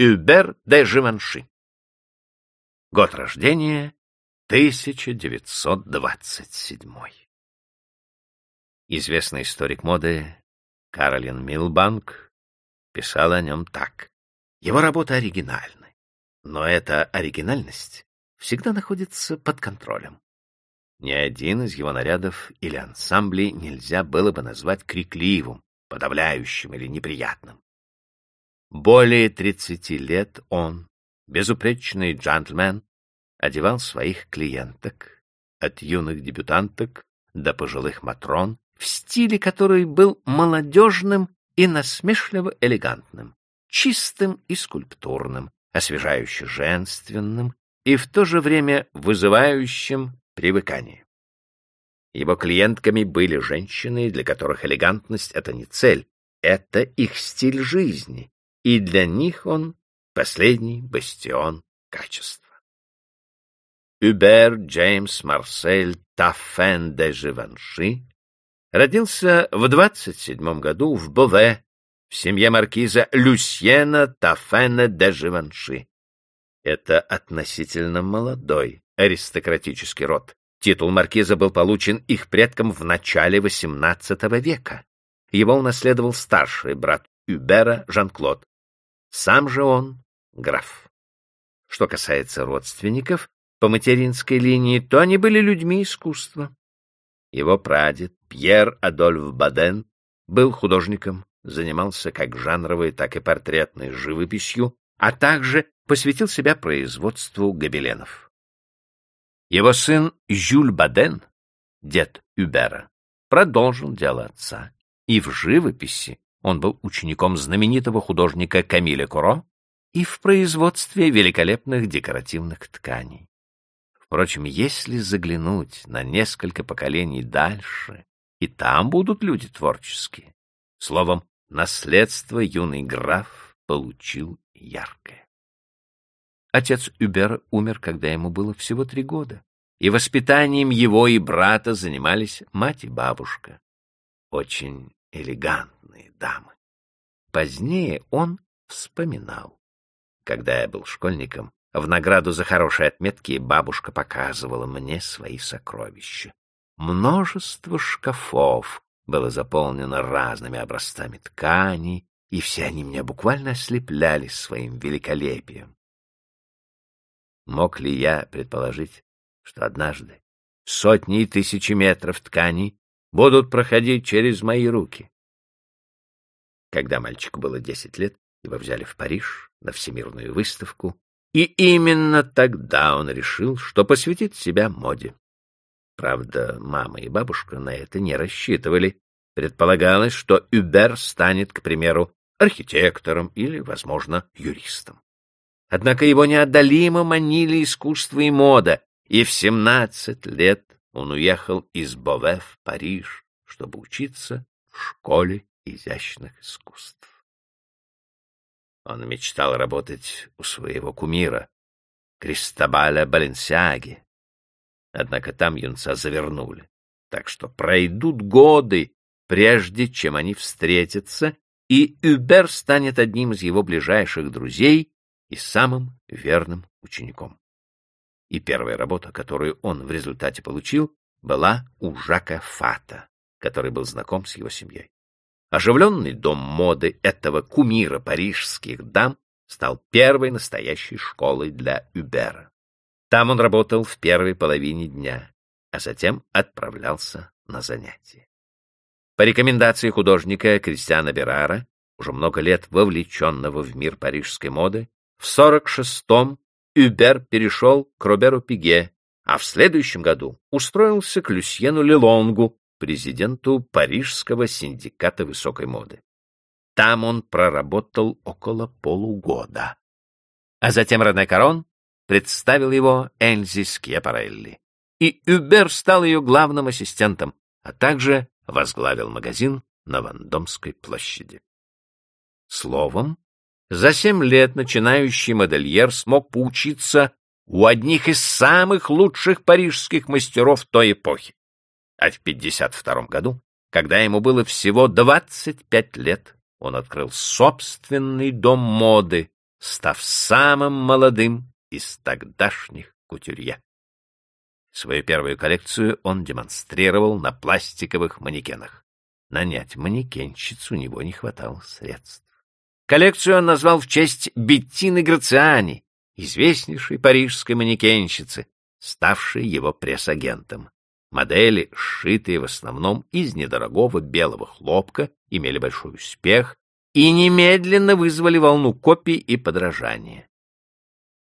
Юбер де Живанши. Год рождения 1927. Известный историк моды Каролин Милбанк писал о нем так. Его работа оригинальна, но эта оригинальность всегда находится под контролем. Ни один из его нарядов или ансамблей нельзя было бы назвать крикливым, подавляющим или неприятным. Более тридцати лет он, безупречный джентльмен, одевал своих клиенток, от юных дебютанток до пожилых матрон, в стиле, который был молодежным и насмешливо элегантным, чистым и скульптурным, освежающе женственным и в то же время вызывающим привыкание. Его клиентками были женщины, для которых элегантность — это не цель, это их стиль жизни, и для них он — последний бастион качества. Юбер Джеймс Марсель Таффен де Живанши родился в 27 году в Бове в семье маркиза Люсьена Таффена де Живанши. Это относительно молодой аристократический род. Титул маркиза был получен их предком в начале XVIII века. Его унаследовал старший брат Юбера Жан-Клод. Сам же он — граф. Что касается родственников по материнской линии, то они были людьми искусства. Его прадед Пьер Адольф Баден был художником, занимался как жанровой, так и портретной живописью, а также посвятил себя производству гобеленов. Его сын Жюль Баден, дед Юбера, продолжил дело отца, и в живописи он был учеником знаменитого художника Камиля Куро и в производстве великолепных декоративных тканей. Впрочем, если заглянуть на несколько поколений дальше, и там будут люди творческие. Словом, наследство юный граф получил яркое. Отец Юбера умер, когда ему было всего три года, и воспитанием его и брата занимались мать и бабушка. Очень элегантные дамы. Позднее он вспоминал. Когда я был школьником, в награду за хорошие отметки бабушка показывала мне свои сокровища. Множество шкафов было заполнено разными образцами тканей, и все они меня буквально ослепляли своим великолепием. Мог ли я предположить, что однажды сотни и тысячи метров тканей будут проходить через мои руки? Когда мальчику было десять лет, его взяли в Париж на всемирную выставку, и именно тогда он решил, что посвятит себя моде. Правда, мама и бабушка на это не рассчитывали. Предполагалось, что Юбер станет, к примеру, архитектором или, возможно, юристом. Однако его неотдалимо манили искусство и мода, и в семнадцать лет он уехал из Бове в Париж, чтобы учиться в школе изящных искусств. Он мечтал работать у своего кумира, Кристобаля Баленсиаги. Однако там юнца завернули, так что пройдут годы, прежде чем они встретятся, и Юбер станет одним из его ближайших друзей и самым верным учеником. И первая работа, которую он в результате получил, была у Жака Фата, который был знаком с его семьей. Оживленный дом моды этого кумира парижских дам стал первой настоящей школой для Юбера. Там он работал в первой половине дня, а затем отправлялся на занятия. По рекомендации художника Кристиана Берара, уже много лет вовлеченного в мир парижской моды, в 46-м Юбер перешел к Роберу Пиге, а в следующем году устроился к Люсьену Лелонгу, президенту Парижского синдиката высокой моды. Там он проработал около полугода. А затем Рене Карон представил его Эльзи Скьяпарелли, и Юбер стал ее главным ассистентом, а также возглавил магазин на Вандомской площади. Словом, за семь лет начинающий модельер смог поучиться у одних из самых лучших парижских мастеров той эпохи. А в 52 году, когда ему было всего 25 лет, он открыл собственный дом моды, став самым молодым из тогдашних кутюрье. Свою первую коллекцию он демонстрировал на пластиковых манекенах. Нанять манекенщицу у него не хватало средств. Коллекцию он назвал в честь Беттины Грациани, известнейшей парижской манекенщицы, ставшей его пресс-агентом. Модели, сшитые в основном из недорогого белого хлопка, имели большой успех и немедленно вызвали волну копий и подражания.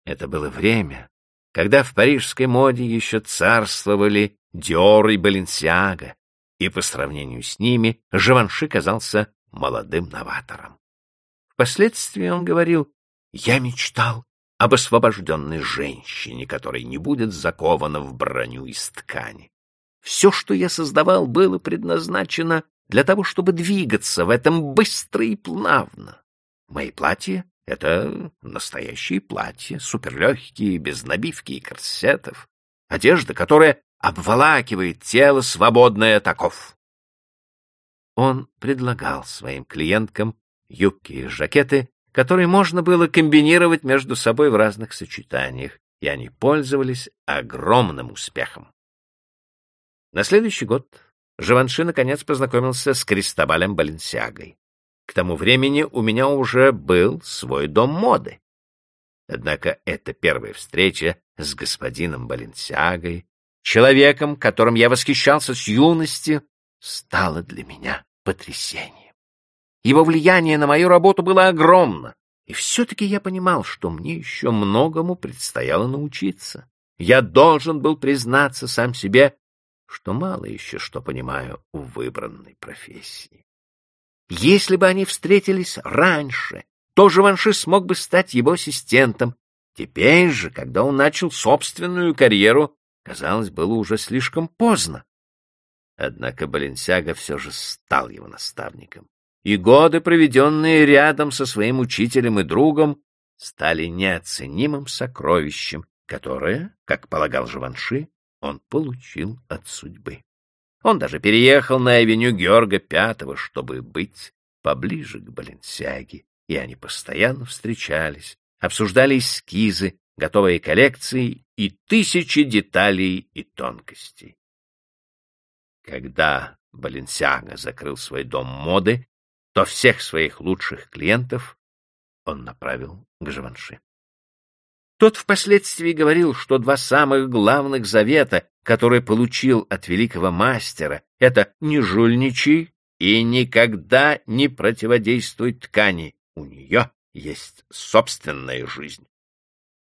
Это было время, когда в парижской моде еще царствовали Диор и Баленсиага, и по сравнению с ними Живанши казался молодым новатором. Впоследствии он говорил, «Я мечтал об освобожденной женщине, которая не будет закована в броню из ткани. Все, что я создавал, было предназначено для того, чтобы двигаться в этом быстро и плавно. Мои платья — это настоящие платья, суперлегкие, без набивки и корсетов, одежда, которая обволакивает тело, свободное таков. Он предлагал своим клиенткам юбки и жакеты, которые можно было комбинировать между собой в разных сочетаниях, и они пользовались огромным успехом. На следующий год Живанши наконец познакомился с Кристобалем Баленсиагой. К тому времени у меня уже был свой дом моды. Однако эта первая встреча с господином Баленсиагой, человеком, которым я восхищался с юности, стала для меня потрясением. Его влияние на мою работу было огромно, и все-таки я понимал, что мне еще многому предстояло научиться. Я должен был признаться сам себе, что мало еще что понимаю в выбранной профессии. Если бы они встретились раньше, то Живанши смог бы стать его ассистентом. Теперь же, когда он начал собственную карьеру, казалось, было уже слишком поздно. Однако Баленсяга все же стал его наставником, и годы, проведенные рядом со своим учителем и другом, стали неоценимым сокровищем, которое, как полагал Живанши, он получил от судьбы. Он даже переехал на авеню Георга Пятого, чтобы быть поближе к Баленсиаге, и они постоянно встречались, обсуждали эскизы, готовые коллекции и тысячи деталей и тонкостей. Когда Баленсиага закрыл свой дом моды, то всех своих лучших клиентов он направил к Живанши. Тот впоследствии говорил, что два самых главных завета, которые получил от великого мастера, это «не жульничай» и «никогда не противодействуй ткани». У нее есть собственная жизнь.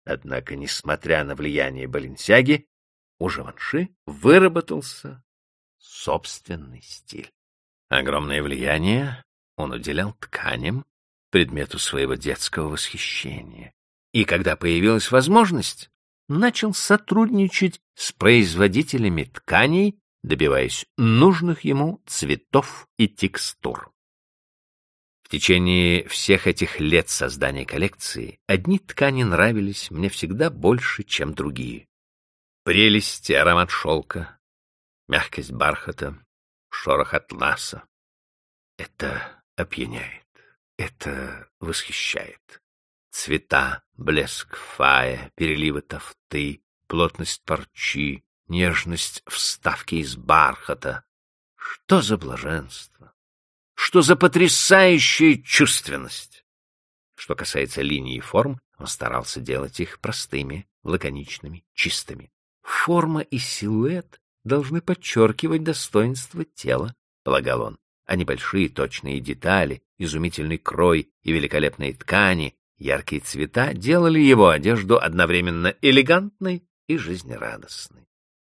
Однако, несмотря на влияние Баленсяги, у Живанши выработался собственный стиль. Огромное влияние он уделял тканям, предмету своего детского восхищения и когда появилась возможность, начал сотрудничать с производителями тканей, добиваясь нужных ему цветов и текстур. В течение всех этих лет создания коллекции одни ткани нравились мне всегда больше, чем другие. Прелесть и аромат шелка, мягкость бархата, шорох атласа. Это опьяняет, это восхищает. Цвета, блеск фая, переливы тофты, плотность парчи, нежность вставки из бархата. Что за блаженство! Что за потрясающая чувственность! Что касается линий и форм, он старался делать их простыми, лаконичными, чистыми. Форма и силуэт должны подчеркивать достоинство тела, полагал он, а небольшие точные детали, изумительный крой и великолепные ткани Яркие цвета делали его одежду одновременно элегантной и жизнерадостной.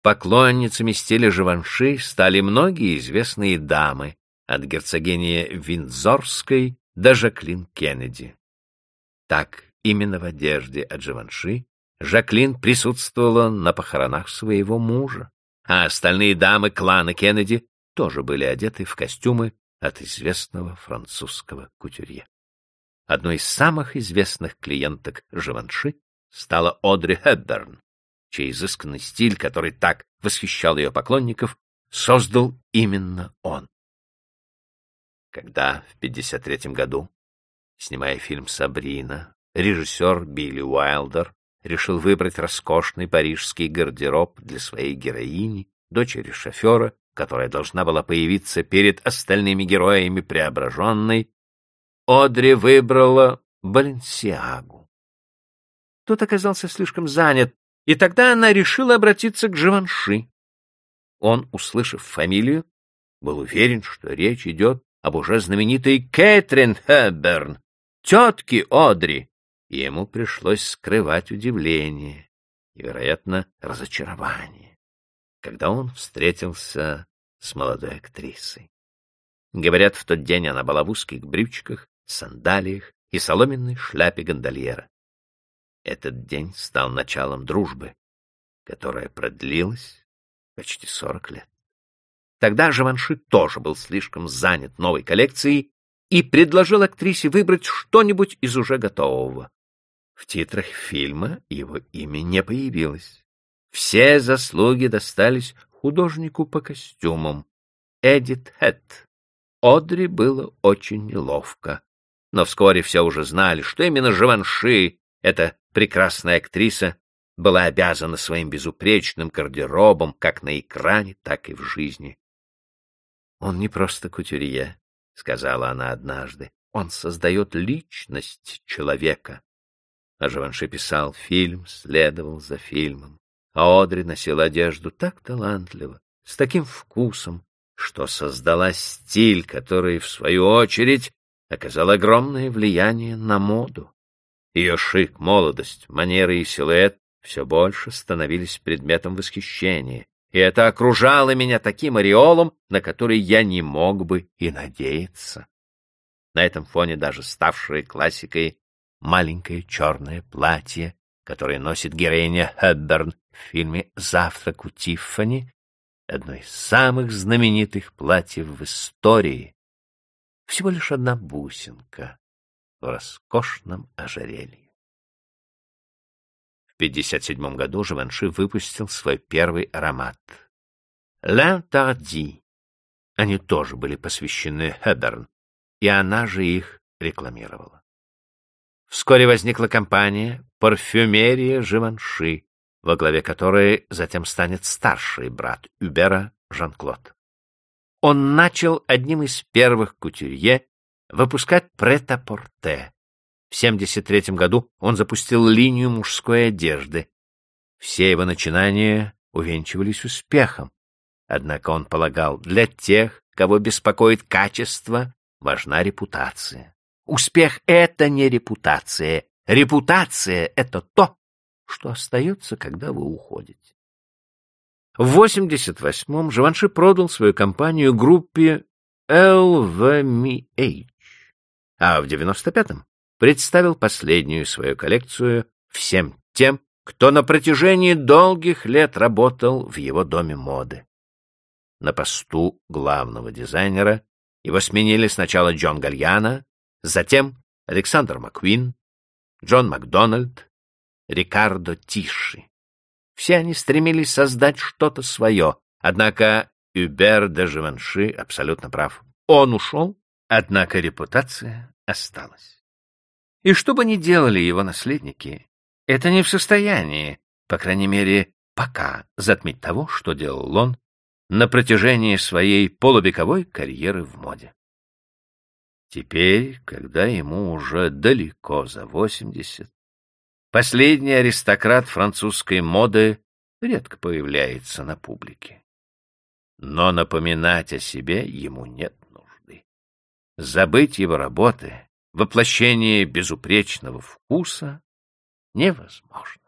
Поклонницами стиля Живанши стали многие известные дамы, от герцогини Виндзорской до Жаклин Кеннеди. Так, именно в одежде от Живанши Жаклин присутствовала на похоронах своего мужа, а остальные дамы клана Кеннеди тоже были одеты в костюмы от известного французского кутюрье. Одной из самых известных клиенток Живанши стала Одри Хепберн, чей изысканный стиль, который так восхищал ее поклонников, создал именно он. Когда в 53 году, снимая фильм «Сабрина», режиссер Билли Уайлдер решил выбрать роскошный парижский гардероб для своей героини, дочери шофера, которая должна была появиться перед остальными героями преображенной, Одри выбрала Баленсиагу. Тот оказался слишком занят, и тогда она решила обратиться к Живанши. Он, услышав фамилию, был уверен, что речь идет об уже знаменитой Кэтрин Хэбберн, тетке Одри, и ему пришлось скрывать удивление и, вероятно, разочарование, когда он встретился с молодой актрисой. Говорят, в тот день она была в узких брючках, сандалиях и соломенной шляпе гондольера. Этот день стал началом дружбы, которая продлилась почти сорок лет. Тогда Живанши тоже был слишком занят новой коллекцией и предложил актрисе выбрать что-нибудь из уже готового. В титрах фильма его имя не появилось. Все заслуги достались художнику по костюмам, Эдит Хэт. Одри было очень неловко. Но вскоре все уже знали, что именно Живанши, эта прекрасная актриса, была обязана своим безупречным гардеробом как на экране, так и в жизни. «Он не просто кутюрье», — сказала она однажды. «Он создает личность человека». А Живанши писал фильм, следовал за фильмом. А Одри носила одежду так талантливо, с таким вкусом, что создала стиль, который, в свою очередь, оказал огромное влияние на моду. Ее шик, молодость, манеры и силуэт все больше становились предметом восхищения, и это окружало меня таким ореолом, на который я не мог бы и надеяться. На этом фоне даже ставшее классикой маленькое черное платье, которое носит героиня Хэбберн в фильме «Завтрак у Тиффани», одно из самых знаменитых платьев в истории, всего лишь одна бусинка в роскошном ожерелье. В 1957 году Живанши выпустил свой первый аромат — «L'Intardi». Они тоже были посвящены Хэберн, и она же их рекламировала. Вскоре возникла компания «Парфюмерия Живанши», во главе которой затем станет старший брат Юбера Жан-Клод. Он начал одним из первых кутюрье выпускать прет-а-порте. В 1973 году он запустил линию мужской одежды. Все его начинания увенчивались успехом. Однако он полагал, для тех, кого беспокоит качество, важна репутация. Успех — это не репутация. Репутация — это то, что остается, когда вы уходите. В 88-м Живанши продал свою компанию группе LVMH, а в 95-м представил последнюю свою коллекцию всем тем, кто на протяжении долгих лет работал в его доме моды. На посту главного дизайнера его сменили сначала Джон Гальяна, затем Александр Маквин, Джон Макдональд, Рикардо Тиши. Все они стремились создать что-то свое, однако Юбер де Живанши абсолютно прав. Он ушел, однако репутация осталась. И что бы ни делали его наследники, это не в состоянии, по крайней мере, пока затмить того, что делал он на протяжении своей полувековой карьеры в моде. Теперь, когда ему уже далеко за восемьдесят, Последний аристократ французской моды редко появляется на публике. Но напоминать о себе ему нет нужды. Забыть его работы, воплощение безупречного вкуса невозможно.